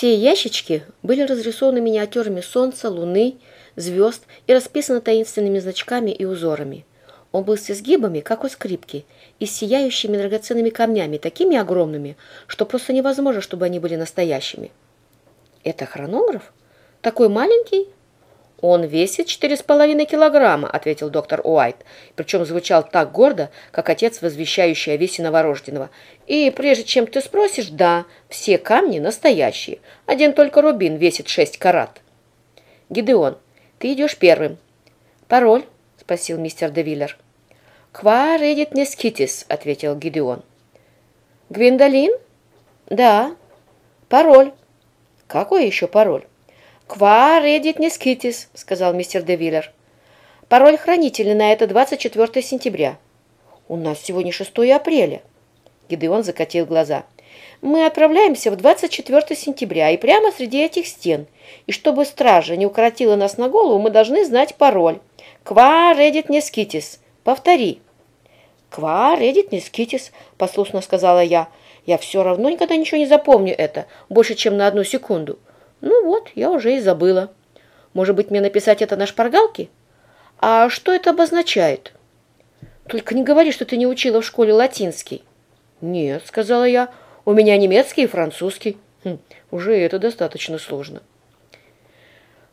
Все ящички были разрисованы миниатюрами солнца, луны, звезд и расписаны таинственными значками и узорами. Он был с изгибами, как у скрипки, и с сияющими драгоценными камнями, такими огромными, что просто невозможно, чтобы они были настоящими. «Это хронограф? Такой маленький?» «Он весит четыре с половиной килограмма», — ответил доктор Уайт, причем звучал так гордо, как отец, возвещающий о весе новорожденного. «И прежде чем ты спросишь, да, все камни настоящие. Один только рубин весит шесть карат». «Гидеон, ты идешь первым». «Пароль?» — спросил мистер Девиллер. «Ква редит не скитис», — ответил Гидеон. «Гвиндолин?» «Да». «Пароль?» «Какой еще пароль?» «Ква редит не скитис», — сказал мистер Девиллер. «Пароль хранительный на это 24 сентября». «У нас сегодня 6 апреля». Гидеон закатил глаза. «Мы отправляемся в 24 сентября и прямо среди этих стен. И чтобы стража не укоротила нас на голову, мы должны знать пароль. Редит не скитис. Повтори». «Ква редит не скитис», — послушно сказала я. «Я все равно никогда ничего не запомню это, больше, чем на одну секунду». Ну вот, я уже и забыла. Может быть, мне написать это на шпаргалке? А что это обозначает? Только не говори, что ты не учила в школе латинский. Нет, сказала я, у меня немецкий и французский. Хм, уже это достаточно сложно.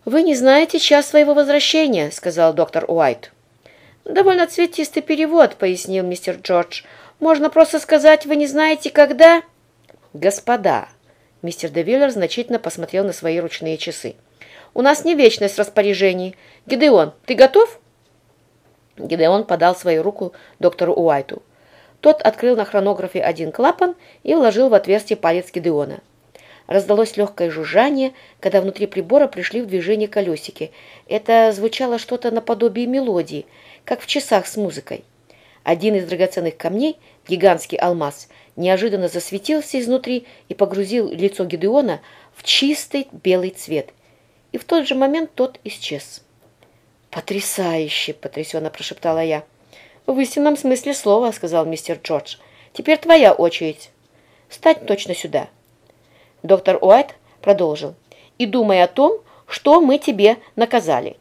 «Вы не знаете час своего возвращения», — сказал доктор Уайт. «Довольно цветистый перевод», — пояснил мистер Джордж. «Можно просто сказать, вы не знаете, когда...» «Господа», Мистер Девиллер значительно посмотрел на свои ручные часы. «У нас не вечность распоряжений. Гидеон, ты готов?» Гидеон подал свою руку доктору Уайту. Тот открыл на хронографе один клапан и вложил в отверстие палец Гидеона. Раздалось легкое жужжание, когда внутри прибора пришли в движение колесики. Это звучало что-то наподобие мелодии, как в часах с музыкой. Один из драгоценных камней, гигантский алмаз, неожиданно засветился изнутри и погрузил лицо Гедеона в чистый белый цвет. И в тот же момент тот исчез. «Потрясающе!» – потрясенно прошептала я. «В истинном смысле слова», – сказал мистер Джордж. «Теперь твоя очередь. Стать точно сюда». Доктор Уайт продолжил. «И думай о том, что мы тебе наказали».